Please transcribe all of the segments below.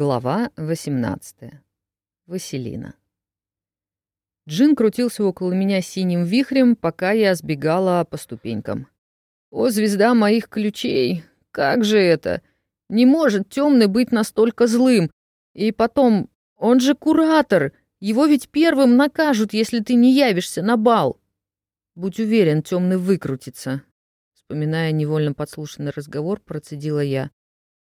Глава 18. Василина. Джин крутился около меня синим вихрем, пока я сбегала по ступенькам. «О, звезда моих ключей! Как же это? Не может темный быть настолько злым. И потом, он же куратор. Его ведь первым накажут, если ты не явишься на бал. Будь уверен, темный выкрутится. Вспоминая невольно подслушанный разговор, процедила я.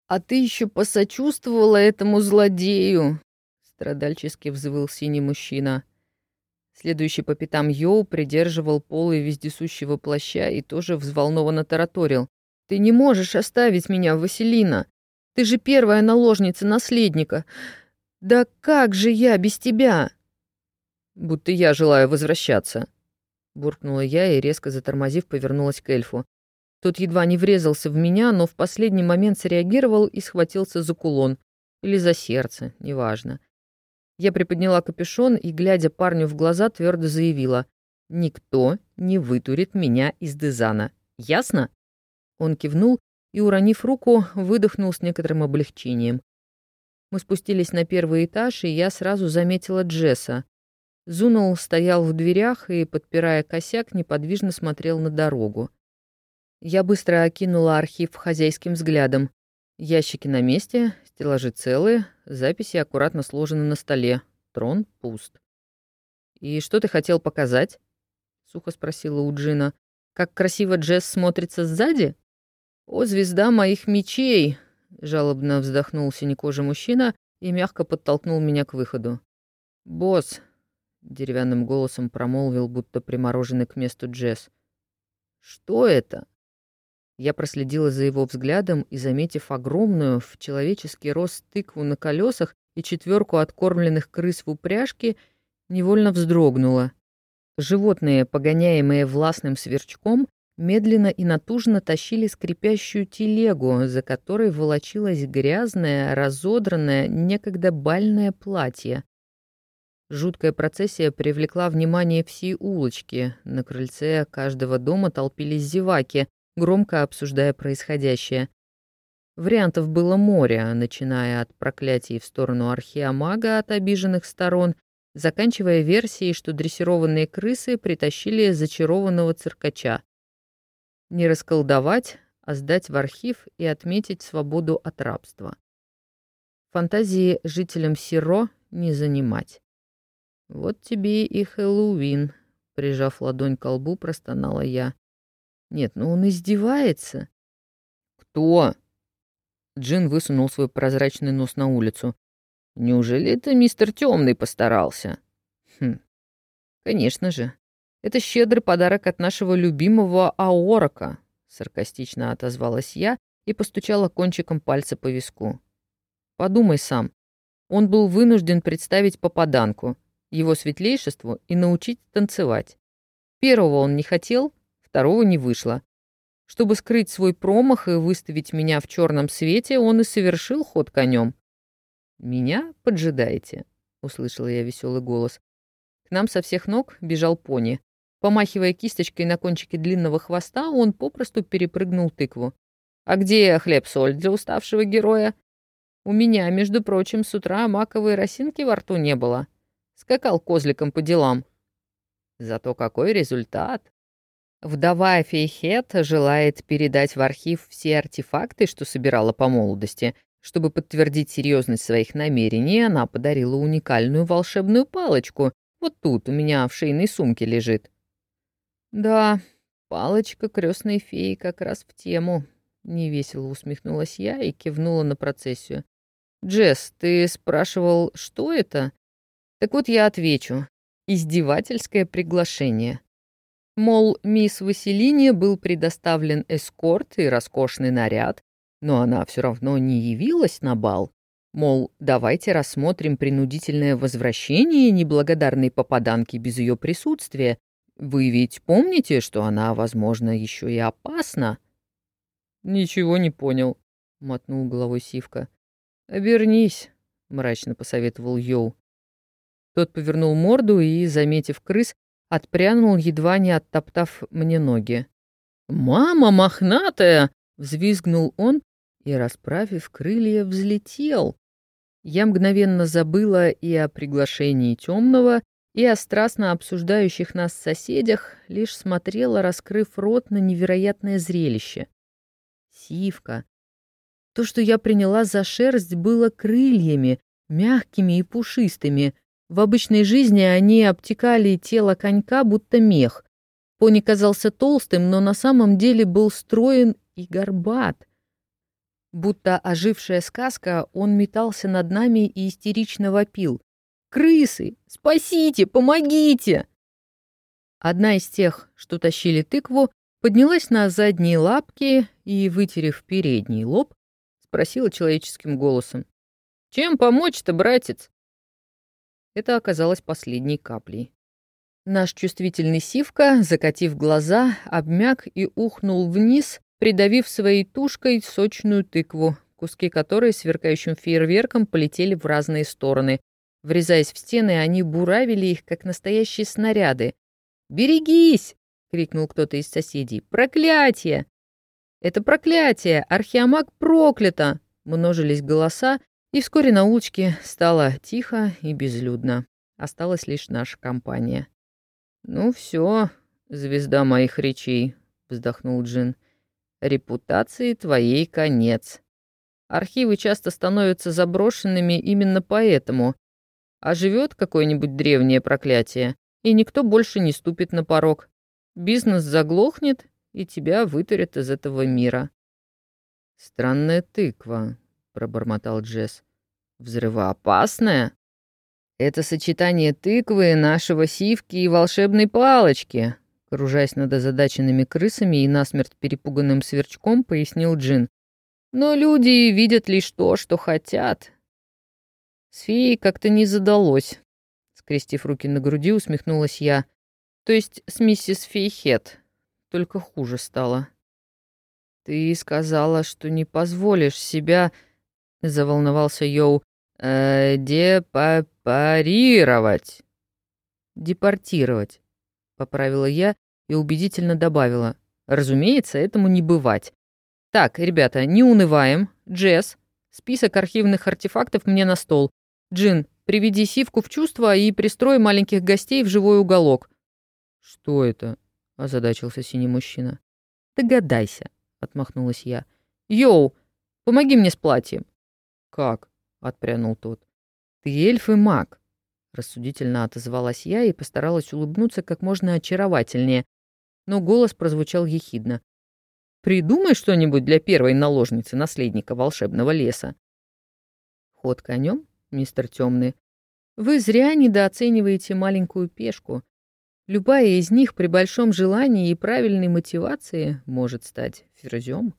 А ты еще посочувствовала этому злодею, страдальчески взвыл синий мужчина. Следующий по пятам Йоу придерживал полы вездесущего плаща и тоже взволнованно тараторил. «Ты не можешь оставить меня, Василина! Ты же первая наложница наследника! Да как же я без тебя?» «Будто я желаю возвращаться», — буркнула я и, резко затормозив, повернулась к эльфу. Тот едва не врезался в меня, но в последний момент среагировал и схватился за кулон. Или за сердце, неважно. Я приподняла капюшон и, глядя парню в глаза, твердо заявила. «Никто не вытурит меня из Дезана. Ясно?» Он кивнул и, уронив руку, выдохнул с некоторым облегчением. Мы спустились на первый этаж, и я сразу заметила Джесса. Зунул стоял в дверях и, подпирая косяк, неподвижно смотрел на дорогу. Я быстро окинула архив хозяйским взглядом. Ящики на месте, стеллажи целые, записи аккуратно сложены на столе. Трон пуст. «И что ты хотел показать?» — сухо спросила у Джина. «Как красиво Джесс смотрится сзади?» «О, звезда моих мечей!» — жалобно вздохнул синекожий мужчина и мягко подтолкнул меня к выходу. «Босс!» — деревянным голосом промолвил, будто примороженный к месту Джесс. «Что это?» Я проследила за его взглядом и, заметив огромную, в человеческий рост тыкву на колесах и четверку откормленных крыс в упряжке, невольно вздрогнула. Животные, погоняемые властным сверчком, медленно и натужно тащили скрипящую телегу, за которой волочилось грязное, разодранное, некогда бальное платье. Жуткая процессия привлекла внимание всей улочки. На крыльце каждого дома толпились зеваки, громко обсуждая происходящее. Вариантов было море, начиная от проклятий в сторону археомага от обиженных сторон, заканчивая версией, что дрессированные крысы притащили зачарованного циркача. Не расколдовать, а сдать в архив и отметить свободу от рабства. Фантазии жителям Сиро не занимать. «Вот тебе и Хэллоуин», — прижав ладонь к лбу, простонала я. Нет, ну он издевается. Кто? Джин высунул свой прозрачный нос на улицу. Неужели это мистер Темный постарался? Хм. Конечно же. Это щедрый подарок от нашего любимого Аорока, саркастично отозвалась я и постучала кончиком пальца по виску. Подумай сам. Он был вынужден представить попаданку, его светлейшеству, и научить танцевать. Первого он не хотел, второго не вышло. Чтобы скрыть свой промах и выставить меня в черном свете, он и совершил ход конем. «Меня поджидаете?» — услышала я веселый голос. К нам со всех ног бежал пони. Помахивая кисточкой на кончике длинного хвоста, он попросту перепрыгнул тыкву. «А где хлеб-соль для уставшего героя?» «У меня, между прочим, с утра маковой росинки во рту не было. Скакал козликом по делам». «Зато какой результат!» Вдова Фейхет желает передать в архив все артефакты, что собирала по молодости. Чтобы подтвердить серьезность своих намерений, она подарила уникальную волшебную палочку. Вот тут у меня в шейной сумке лежит. Да, палочка крестной феи как раз в тему. Невесело усмехнулась я и кивнула на процессию. «Джесс, ты спрашивал, что это?» Так вот я отвечу. Издевательское приглашение. Мол, мисс Василине был предоставлен эскорт и роскошный наряд, но она все равно не явилась на бал. Мол, давайте рассмотрим принудительное возвращение неблагодарной попаданки без ее присутствия. Вы ведь помните, что она, возможно, еще и опасна? Ничего не понял, мотнул головой Сивка. Обернись, мрачно посоветовал Йоу. Тот повернул морду и, заметив крыс, отпрянул, едва не оттоптав мне ноги. «Мама мохнатая!» — взвизгнул он и, расправив крылья, взлетел. Я мгновенно забыла и о приглашении темного, и о страстно обсуждающих нас соседях, лишь смотрела, раскрыв рот на невероятное зрелище. Сивка. То, что я приняла за шерсть, было крыльями, мягкими и пушистыми. В обычной жизни они обтекали тело конька, будто мех. Пони казался толстым, но на самом деле был строен и горбат. Будто ожившая сказка, он метался над нами и истерично вопил. Крысы! Спасите! Помогите!» Одна из тех, что тащили тыкву, поднялась на задние лапки и, вытерев передний лоб, спросила человеческим голосом. «Чем помочь-то, братец?» Это оказалось последней каплей. Наш чувствительный сивка, закатив глаза, обмяк и ухнул вниз, придавив своей тушкой сочную тыкву, куски которой сверкающим фейерверком полетели в разные стороны, Врезаясь в стены, они буравили их, как настоящие снаряды. «Берегись!» — крикнул кто-то из соседей. «Проклятие!» «Это проклятие! Археомаг проклято!» Множились голоса, и вскоре на улочке стало тихо и безлюдно. Осталась лишь наша компания. «Ну все, звезда моих речей», — вздохнул Джин. «Репутации твоей конец. Архивы часто становятся заброшенными именно поэтому, а живет какое-нибудь древнее проклятие, и никто больше не ступит на порог. Бизнес заглохнет, и тебя вытурят из этого мира. «Странная тыква», — пробормотал Джесс. «Взрывоопасная?» «Это сочетание тыквы, нашего сивки и волшебной палочки», кружась над озадаченными крысами и насмерть перепуганным сверчком, пояснил Джин. «Но люди видят лишь то, что хотят, с феей как-то не задалось. Скрестив руки на груди, усмехнулась я. То есть с миссис Фейхет. Только хуже стало. Ты сказала, что не позволишь себя... Заволновался Йоу. Э, депарировать. Депортировать. Поправила я и убедительно добавила. Разумеется, этому не бывать. Так, ребята, не унываем. Джесс, список архивных артефактов мне на стол. Джин, приведи сивку в чувство и пристрой маленьких гостей в живой уголок». «Что это?» — озадачился синий мужчина. «Догадайся», — отмахнулась я. «Йоу, помоги мне с платьем». «Как?» — отпрянул тот. «Ты эльф и маг», — рассудительно отозвалась я и постаралась улыбнуться как можно очаровательнее, но голос прозвучал ехидно. «Придумай что-нибудь для первой наложницы наследника волшебного леса». Ход конем мистер Темный. Вы зря недооцениваете маленькую пешку. Любая из них при большом желании и правильной мотивации может стать ферзем.